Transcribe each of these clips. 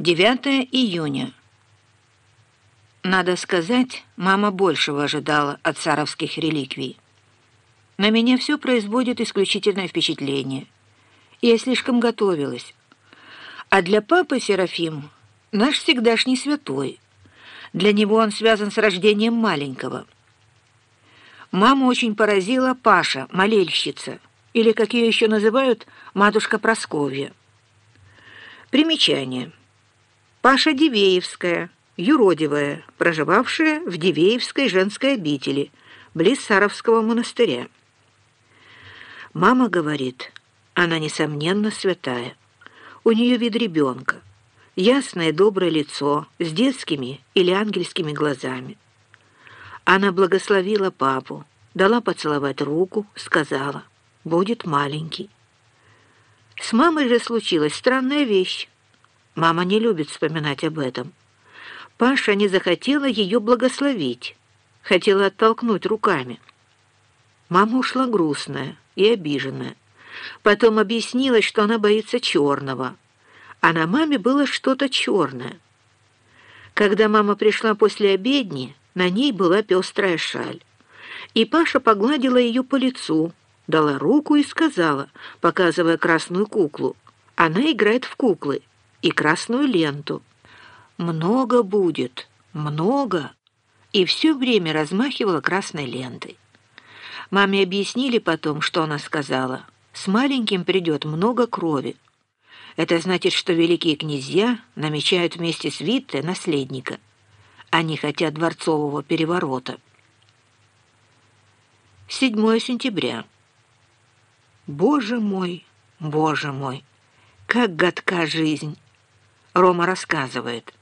9 июня. Надо сказать, мама большего ожидала от царовских реликвий. На меня все производит исключительное впечатление. Я слишком готовилась. А для папы Серафим наш всегдашний святой. Для него он связан с рождением маленького. Маму очень поразила Паша, молельщица, или, как ее еще называют, матушка Просковья. Примечание. Паша Дивеевская, юродивая, проживавшая в Дивеевской женской обители, близ Саровского монастыря. Мама говорит, она, несомненно, святая. У нее вид ребенка, ясное доброе лицо с детскими или ангельскими глазами. Она благословила папу, дала поцеловать руку, сказала, будет маленький. С мамой же случилась странная вещь. Мама не любит вспоминать об этом. Паша не захотела ее благословить, хотела оттолкнуть руками. Мама ушла грустная и обиженная. Потом объяснилась, что она боится черного, а на маме было что-то черное. Когда мама пришла после обедни, на ней была пестрая шаль. И Паша погладила ее по лицу, дала руку и сказала, показывая красную куклу, «Она играет в куклы» и красную ленту. «Много будет, много!» И все время размахивала красной лентой. Маме объяснили потом, что она сказала. «С маленьким придет много крови». Это значит, что великие князья намечают вместе с Витте наследника. Они хотят дворцового переворота. 7 сентября. Боже мой, боже мой, как гадка жизнь! Рома рассказывает.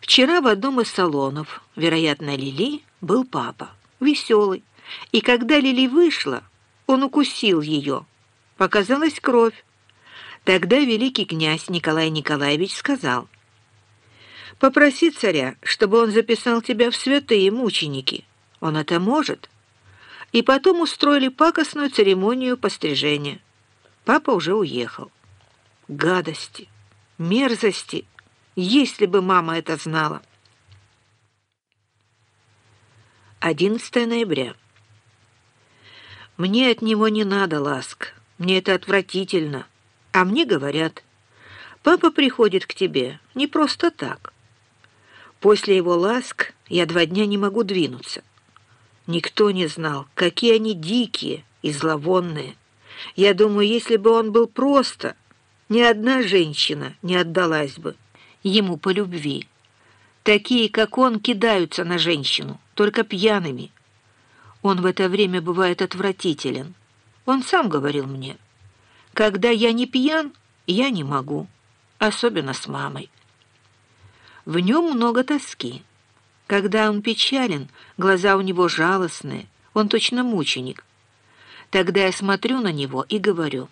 Вчера в одном из салонов, вероятно, Лили, был папа, веселый. И когда Лили вышла, он укусил ее. Показалась кровь. Тогда великий князь Николай Николаевич сказал, «Попроси царя, чтобы он записал тебя в святые мученики. Он это может». И потом устроили пакостную церемонию пострижения. Папа уже уехал. Гадости! Мерзости, если бы мама это знала. 11 ноября. Мне от него не надо ласк, мне это отвратительно. А мне говорят, папа приходит к тебе не просто так. После его ласк я два дня не могу двинуться. Никто не знал, какие они дикие и зловонные. Я думаю, если бы он был просто, ни одна женщина не отдалась бы ему по любви. Такие, как он, кидаются на женщину, только пьяными. Он в это время бывает отвратителен. Он сам говорил мне, «Когда я не пьян, я не могу, особенно с мамой». В нем много тоски. Когда он печален, глаза у него жалостные, он точно мученик. Тогда я смотрю на него и говорю,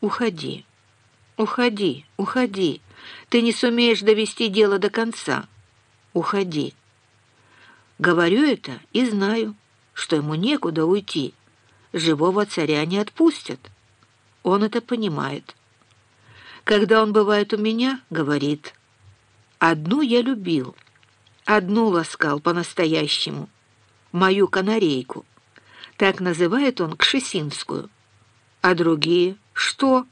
«Уходи». «Уходи, уходи. Ты не сумеешь довести дело до конца. Уходи». Говорю это и знаю, что ему некуда уйти. Живого царя не отпустят. Он это понимает. Когда он бывает у меня, говорит, «Одну я любил, одну ласкал по-настоящему, мою канарейку». Так называет он Кшесинскую. А другие — что?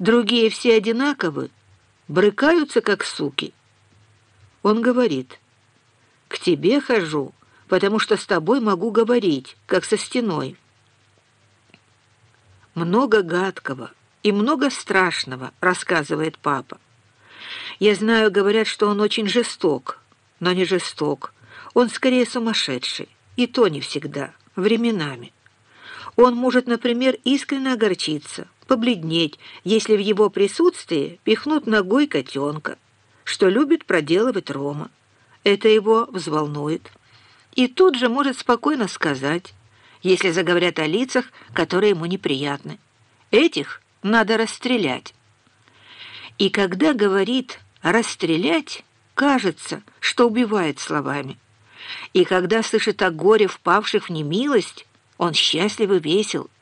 Другие все одинаковы, брыкаются, как суки. Он говорит, «К тебе хожу, потому что с тобой могу говорить, как со стеной». Много гадкого и много страшного, рассказывает папа. Я знаю, говорят, что он очень жесток, но не жесток. Он скорее сумасшедший, и то не всегда, временами. Он может, например, искренне огорчиться, побледнеть, если в его присутствии пихнут ногой котенка, что любит проделывать Рома. Это его взволнует. И тут же может спокойно сказать, если заговорят о лицах, которые ему неприятны. Этих надо расстрелять. И когда говорит «расстрелять», кажется, что убивает словами. И когда слышит о горе впавших в немилость, он счастлив и весел –